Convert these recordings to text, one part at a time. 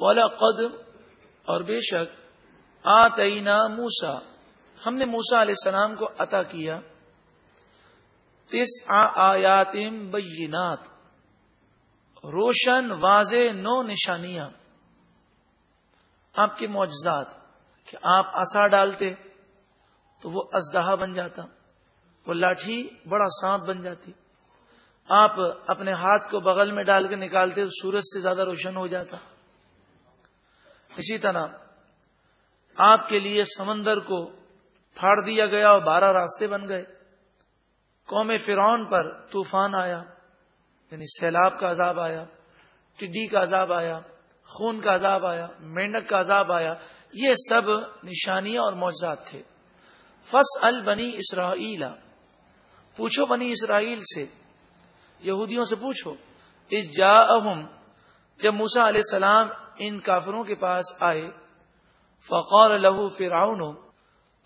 والا قد اور بے شک، آتینا موسا ہم نے موسا علیہ السلام کو عطا کیا۔ تس آیات بینات۔ روشن، واضح، نو نشانیاں۔ آپ کے معجزات، کہ آپ آسا ڈالتے، تو وہ ازدہا بن جاتا۔ وہ لاٹھی، بڑا سانپ بن جاتی۔ آپ اپنے ہاتھ کو بغل میں ڈال کے نکالتے، تو سورج سے زیادہ روشن ہو جاتا۔ اسی طرح آپ کے لیے سمندر کو پھاڑ دیا گیا اور بارہ راستے بن گئے۔ قوم فرعون پر طوفان آیا یعنی سیلاب کا عذاب آیا، ٹڈی کا عذاب آیا، خون کا عذاب آیا، مینڈک کا عذاب آیا۔ یہ سب نشانیاں اور معجزات تھے۔ فص ال بنی پوچھو بنی اسرائیل سے، یہودیوں سے پوچھو اس جا جب موسا علیہ السلام ان کافروں کے پاس آئے۔ فقور لہو فرعون،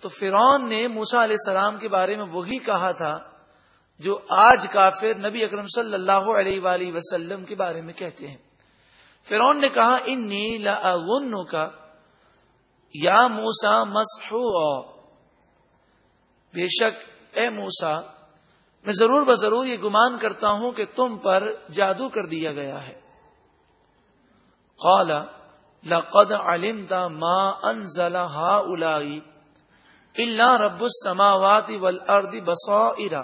تو فرعون نے موسا علیہ السلام کے بارے میں وہی کہا تھا جو آج کافر نبی اکرم صلی اللہ علیہ وآلہ وسلم کے بارے میں کہتے ہیں۔ فرعون نے کہا ان نیلا کا یا موسا مسحو بے شک، اے موسا میں ضرور بضرور یہ گمان کرتا ہوں کہ تم پر جادو کر دیا گیا ہے۔ قال، لقد علمت ما انزل هؤلاء الا رب السماوات والارض بصائر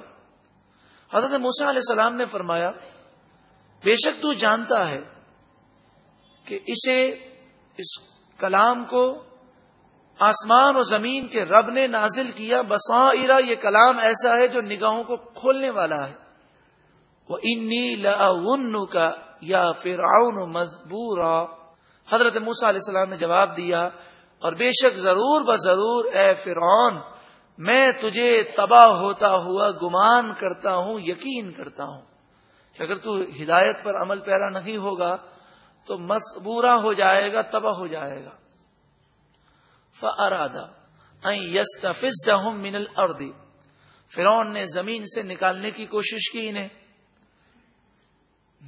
حضرت موسیٰ علیہ السلام نے فرمایا، بے شک تو جانتا ہے کہ اسے، اس کلام کو آسمان و زمین کے رب نے نازل کیا بسا یہ کلام ایسا ہے جو نگاہوں کو کھولنے والا ہے۔ وہ انی لن کا یا فرعون مزبورا۔ حضرت موسا علیہ السلام نے جواب دیا، اور بے شک ضرور ب ضرور اے فرعون، میں تجھے تباہ ہوتا ہوا گمان کرتا ہوں، یقین کرتا ہوں کہ اگر تو ہدایت پر عمل پیرا نہیں ہوگا تو مسبورا ہو جائے گا، تباہ ہو جائے گا۔ فرادہ یس من الردی فرعون نے زمین سے نکالنے کی کوشش کی انہیں۔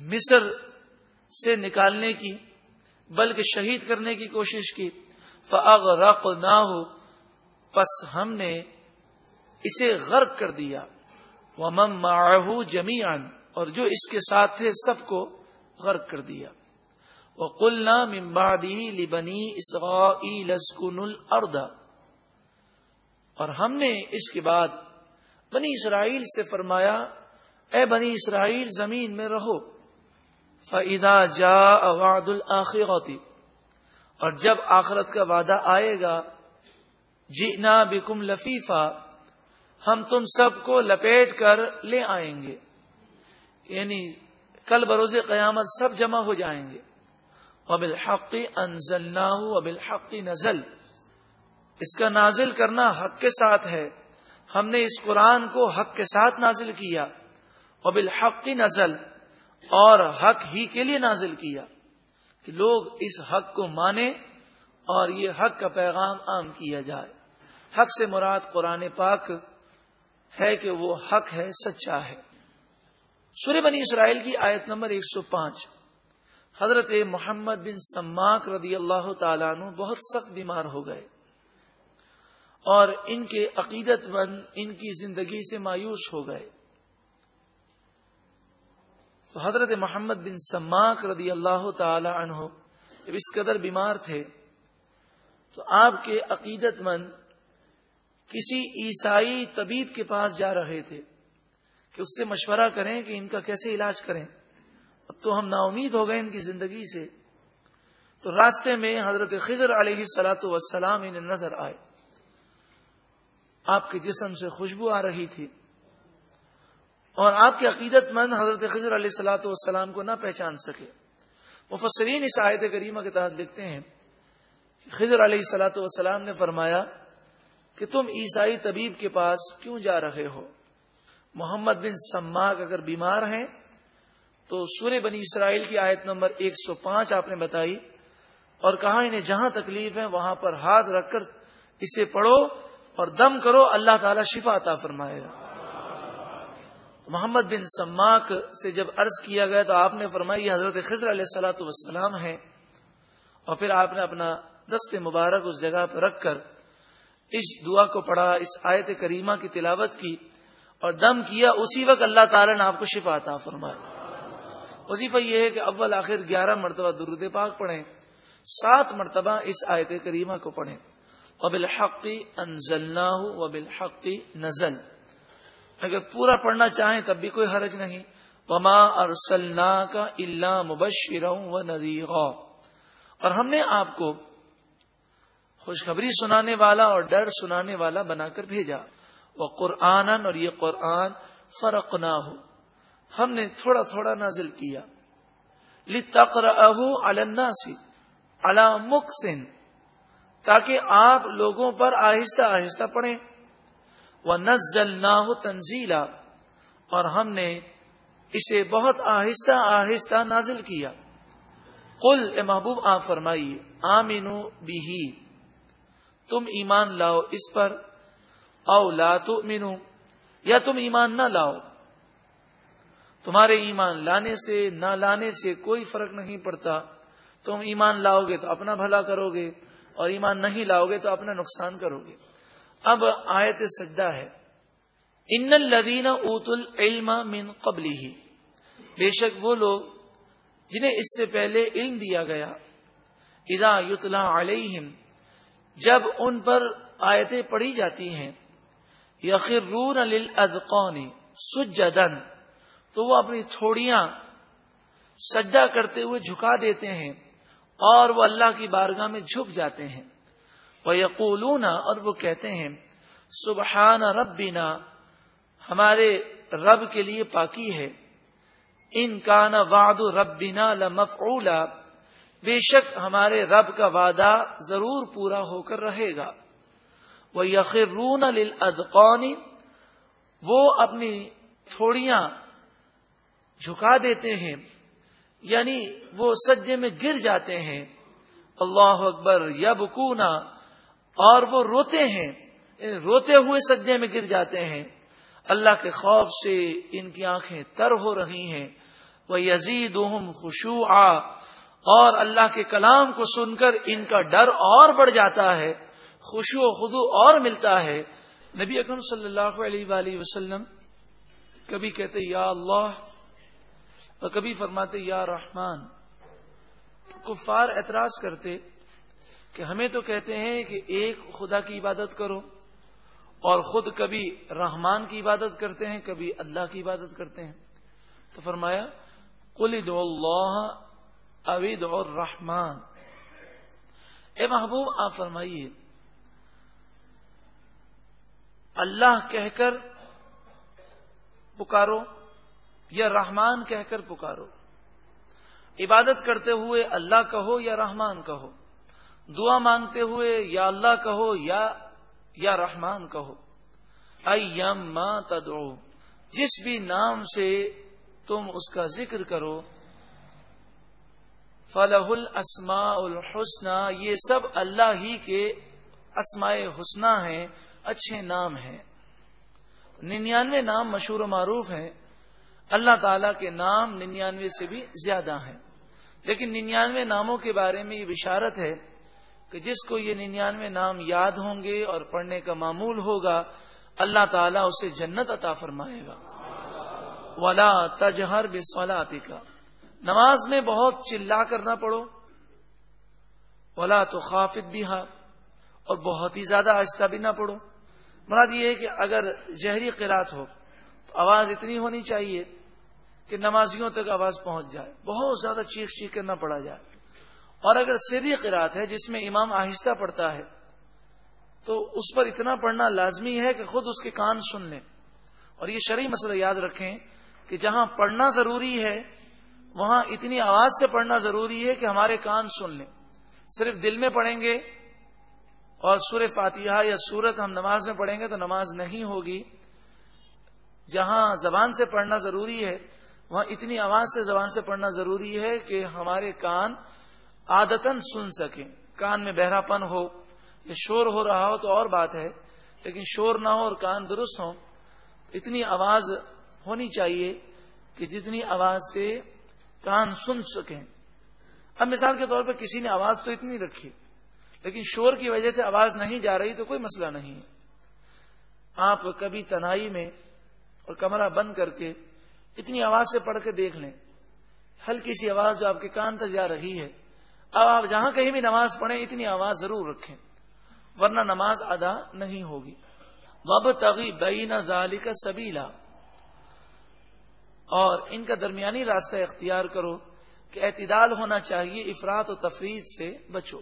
مصر سے نکالنے کی، بلکہ شہید کرنے کی کوشش کی۔ فاغ رق نہ ہو پس ہم نے اسے غرق کر دیا۔ وہ مم جمیان اور جو اس کے ساتھ تھے سب کو غرق کر دیا۔ وہ کلنا ممبادی لبنی لسکن الردا اور ہم نے اس کے بعد بنی اسرائیل سے فرمایا، اے بنی اسرائیل، زمین میں رہو۔ فعدا جا اواد الآخرتی اور جب آخرت کا وعدہ آئے گا جینا بکم لفیفہ ہم تم سب کو لپیٹ کر لے آئیں گے۔ یعنی کل بروز قیامت سب جمع ہو جائیں گے۔ ابل حقی انزل نہ ابل حقی نزل۔ اس کا نازل کرنا حق کے ساتھ ہے۔ ہم نے اس قرآن کو حق کے ساتھ نازل کیا۔ ابل حقی نزل۔ اور حق ہی کے لیے نازل کیا کہ لوگ اس حق کو مانے اور یہ حق کا پیغام عام کیا جائے۔ حق سے مراد قرآن پاک ہے کہ وہ حق ہے، سچا ہے۔ سورہ بنی اسرائیل کی آیت نمبر ایک سو پانچ۔ حضرت محمد بن سماک رضی اللہ تعالیٰ عنہ بہت سخت بیمار ہو گئے۔ اور ان کے عقیدت مند، ان کی زندگی سے مایوس ہو گئے۔ تو حضرت محمد بن سماک رضی اللہ تعالی عنہ جب اس قدر بیمار تھے، تو آپ کے عقیدت مند کسی عیسائی طبیب کے پاس جا رہے تھے کہ اس سے مشورہ کریں کہ ان کا کیسے علاج کریں۔ اب تو ہم نا امید ہو گئے ان کی زندگی سے۔ تو راستے میں حضرت خضر علیہ سلاۃ وسلام انہیں نظر آئے۔ آپ کے جسم سے خوشبو آ رہی تھی۔ اور آپ کے عقیدت مند حضرت خضر علیہ السلاۃ والسلام کو نہ پہچان سکے۔ مفسرین اس آیت کریمہ کے تحت لکھتے ہیں کہ خضر علیہ السلاۃ والسلام نے فرمایا کہ تم عیسائی طبیب کے پاس کیوں جا رہے ہو؟ محمد بن سماغ اگر بیمار ہیں تو سورہ بنی اسرائیل کی آیت نمبر ایک سو پانچ آپ نے بتائی اور کہا انہیں جہاں تکلیف ہے وہاں پر ہاتھ رکھ کر اسے پڑھو اور دم کرو، اللہ تعالی شفا عطا فرمائے گا۔ محمد بن سماک سے جب عرض کیا گیا تو آپ نے فرمائی حضرت خضر علیہ السلاۃ وسلام ہے اور پھر آپ نے اپنا دست مبارک اس جگہ پہ رکھ کر اس دعا کو پڑھا، اس آیت کریمہ کی تلاوت کی اور دم کیا۔ اسی وقت اللہ تعالی نے آپ کو شفا عطا فرمایا وظیفہ یہ ہے کہ اول، آخر گیارہ مرتبہ درود پاک پڑھیں، سات مرتبہ اس آیت کریمہ کو پڑھیں۔ وبل حقی انزلنا وبل نزل۔ اگر پورا پڑھنا چاہیں تب بھی کوئی حرج نہیں۔ وما ارسلنا کا اللہ مبشر و نذیر اور ہم نے آپ کو خوشخبری سنانے والا اور ڈر سنانے والا بنا کر بھیجا۔ وہ قرآن اور یہ قرآن فرق نہ ہو ہم نے تھوڑا تھوڑا نازل کیا۔ لی تقر الناسی علامکسن تاکہ آپ لوگوں پر آہستہ آہستہ پڑھیں۔ وہ نزل نہ ہو تنزیلا اور ہم نے اسے بہت آہستہ آہستہ نازل کیا۔ قل، اے محبوب آ فرمائیے آمینو بھی تم ایمان لاؤ اس پر، او لا تو مینو یا تم ایمان نہ لاؤ۔ تمہارے ایمان لانے سے، نہ لانے سے کوئی فرق نہیں پڑتا۔ تم ایمان لاؤ گے تو اپنا بھلا کرو گے، اور ایمان نہیں لاؤ گے تو اپنا نقصان کرو گے۔ اب آیت سجدہ ہے۔ ان الدین اوت العلم من قبلی ہی بے شک وہ لوگ جنہیں اس سے پہلے علم دیا گیا۔ ادا یتلا علیہم جب ان پر آیتیں پڑھی جاتی ہیں۔ یخرون للذقان سجدن تو وہ اپنی تھوڑیاں سجدہ کرتے ہوئے جھکا دیتے ہیں اور وہ اللہ کی بارگاہ میں جھک جاتے ہیں۔ یقولون اور وہ کہتے ہیں، سبحان ربنا، ہمارے رب کے لیے پاکی ہے۔ ان کا نا واد ربنا لمفعولا، بے شک ہمارے رب کا وعدہ ضرور پورا ہو کر رہے گا۔ وہ یقرون ادقونی وہ اپنی تھوڑیاں جھکا دیتے ہیں یعنی وہ سجے میں گر جاتے ہیں۔ اللہ اکبر یب اور وہ روتے ہیں یعنی روتے ہوئے سجے میں گر جاتے ہیں۔ اللہ کے خوف سے ان کی آنکھیں تر ہو رہی ہیں۔ وہ یزید خوشو اور اللہ کے کلام کو سن کر ان کا ڈر اور بڑھ جاتا ہے۔ خوشو و خدو اور ملتا ہے۔ نبی اکرم صلی اللہ علیہ وآلہ وسلم کبھی کہتے، یا اللہ، اور کبھی فرماتے، یا رحمان۔ کفار اعتراض کرتے کہ ہمیں تو کہتے ہیں کہ ایک خدا کی عبادت کرو اور خود کبھی رحمان کی عبادت کرتے ہیں، کبھی اللہ کی عبادت کرتے ہیں۔ تو فرمایا، قل دو اللہ اوید اور رحمان اے محبوب، آپ فرمائیے، اللہ کہہ کر پکارو یا رحمان کہہ کر پکارو؟ عبادت کرتے ہوئے اللہ کہو یا رحمان کہو؟ دعا مانگتے ہوئے یا اللہ کہو یا یا رحمان کہو۔ ایم تدعو۔ جس بھی نام سے تم اس کا ذکر کرو فلاح الاسماء الحسنہ یہ سب اللہ ہی کے اسماء حسنہ ہیں، اچھے نام ہیں۔ ننانوے نام مشہور و معروف ہیں۔ اللہ تعالی کے نام ننانوے سے بھی زیادہ ہیں۔ لیکن ننانوے ناموں کے بارے میں یہ بشارت ہے کہ جس کو یہ ننانوے نام یاد ہوں گے اور پڑھنے کا معمول ہوگا، اللہ تعالیٰ اسے جنت عطا فرمائے گا۔ ولا تجہر بسولاتی کا نماز میں بہت چلا کرنا پڑو بولا تو خافت بھی اور بہت ہی زیادہ آہستہ بھی نہ پڑو مراد یہ ہے کہ اگر جہری قرات ہو، تو آواز اتنی ہونی چاہیے کہ نمازیوں تک آواز پہنچ جائے۔ بہت زیادہ چیخ چیخ کرنا پڑا جائے۔ اور اگر سیدھی قرات ہے جس میں امام آہستہ پڑتا ہے، تو اس پر اتنا پڑھنا لازمی ہے کہ خود اس کے کان سن لیں۔ اور یہ شرعی مسئلہ یاد رکھیں کہ جہاں پڑھنا ضروری ہے، وہاں اتنی آواز سے پڑھنا ضروری ہے کہ ہمارے کان سن لیں۔ صرف دل میں پڑھیں گے اور سور فاتحہ یا سورت ہم نماز میں پڑھیں گے تو نماز نہیں ہوگی۔ جہاں زبان سے پڑھنا ضروری ہے، وہاں اتنی آواز سے زبان سے پڑھنا ضروری ہے کہ ہمارے کان آدتن سن سکیں۔ کان میں بہرا پن ہو یا شور ہو رہا ہو تو اور بات ہے، لیکن شور نہ ہو اور کان درست ہو، اتنی آواز ہونی چاہیے کہ جتنی آواز سے کان سن سکیں۔ اب مثال کے طور پہ کسی نے آواز تو اتنی رکھی، لیکن شور کی وجہ سے آواز نہیں جا رہی تو کوئی مسئلہ نہیں۔ ہے آپ کبھی تنہائی میں اور کمرہ بند کر کے اتنی آواز سے پڑھ کے دیکھ لیں۔ ہلکی سی آواز جو آپ کے کان تک جا رہی ہے اب آپ جہاں کہیں بھی نماز پڑھیں، اتنی آواز ضرور رکھیں، ورنہ نماز ادا نہیں ہوگی۔ وب تغی بین ظالی کا سبیلا اور ان کا درمیانی راستہ اختیار کرو کہ اعتدال ہونا چاہیے افراد و تفریح سے بچو۔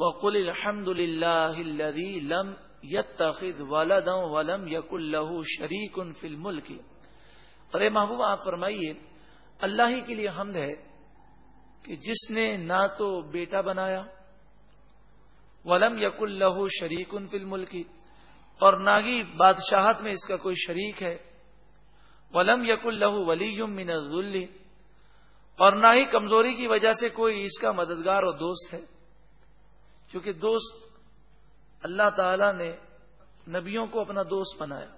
وقل الحمد للہ لم یتخذ ولدا ولم یق اللہ شریک ان فلم کی ارے محبوب، آپ فرمائیے، اللہ ہی کے لیے حمد ہے کہ جس نے نہ تو بیٹا بنایا، ولم یق اللہ شریک ان فلم کی اور نہ ہی بادشاہت میں اس کا کوئی شریک ہے۔ ولم یق اللہ ولی من الظل اور نہ ہی کمزوری کی وجہ سے کوئی اس کا مددگار اور دوست ہے۔ کیونکہ دوست اللہ تعالی نے نبیوں کو اپنا دوست بنایا۔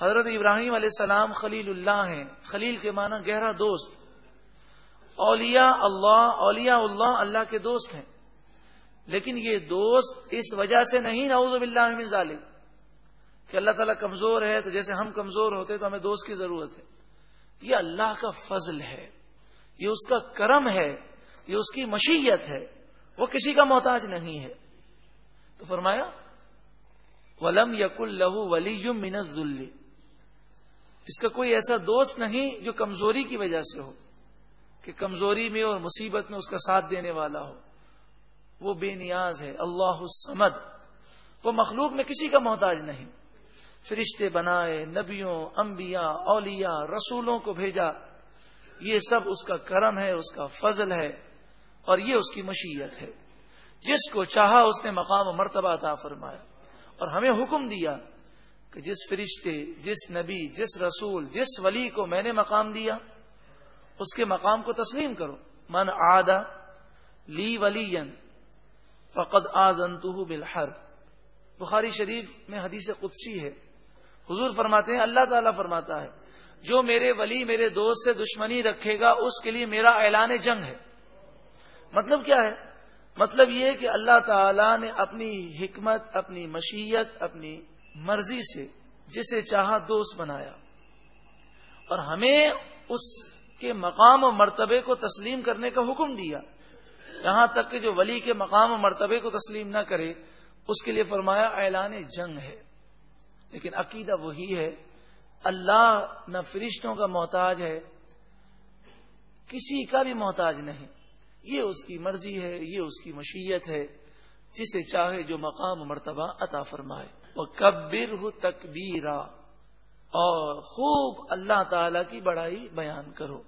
حضرت ابراہیم علیہ السلام خلیل اللہ ہیں۔ خلیل کے معنی گہرا دوست۔ اولیاء اللہ اولیاء اللہ اللہ کے دوست ہیں۔ لیکن یہ دوست اس وجہ سے نہیں، نعوذ باللہ من ظالم کہ اللہ تعالیٰ کمزور ہے، تو جیسے ہم کمزور ہوتے تو ہمیں دوست کی ضرورت ہے۔ یہ اللہ کا فضل ہے، یہ اس کا کرم ہے، یہ اس کی مشیت ہے، وہ کسی کا محتاج نہیں ہے۔ تو فرمایا، ولم یق اللہ ولی منت اس کا کوئی ایسا دوست نہیں جو کمزوری کی وجہ سے ہو۔ کہ کمزوری میں اور مصیبت میں اس کا ساتھ دینے والا ہو۔ وہ بے نیاز ہے۔ اللہ السمد وہ مخلوق میں کسی کا محتاج نہیں۔ فرشتے بنائے، نبیوں، انبیاء، اولیاء، رسولوں کو بھیجا۔ یہ سب اس کا کرم ہے، اس کا فضل ہے اور یہ اس کی مشیت ہے۔ جس کو چاہا اس نے مقام و مرتبہ عطا فرمایا۔ اور ہمیں حکم دیا کہ جس فرشتے، جس نبی، جس رسول، جس ولی کو میں نے مقام دیا اس کے مقام کو تسلیم کرو۔ من آدا لی ولی فقد آدنتہ بالحر بخاری شریف میں حدیث قدسی ہے۔ حضور فرماتے ہیں، اللہ تعالیٰ فرماتا ہے، جو میرے ولی، میرے دوست سے دشمنی رکھے گا، اس کے لیے میرا اعلان جنگ ہے۔ مطلب کیا ہے؟ مطلب یہ کہ اللہ تعالی نے اپنی حکمت، اپنی مشیت، اپنی مرضی سے جسے چاہا دوست بنایا۔ اور ہمیں اس کے مقام و مرتبے کو تسلیم کرنے کا حکم دیا۔ یہاں تک کہ جو ولی کے مقام و مرتبے کو تسلیم نہ کرے، اس کے لیے فرمایا اعلان جنگ ہے۔ لیکن عقیدہ وہی ہے، اللہ نہ فرشتوں کا محتاج ہے، کسی کا بھی محتاج نہیں۔ یہ اس کی مرضی ہے، یہ اس کی مشیت ہے، جسے چاہے جو مقام مرتبہ عطا فرمائے۔ وہ کبر ہو تکبیرا اور خوب اللہ تعالی کی بڑائی بیان کرو۔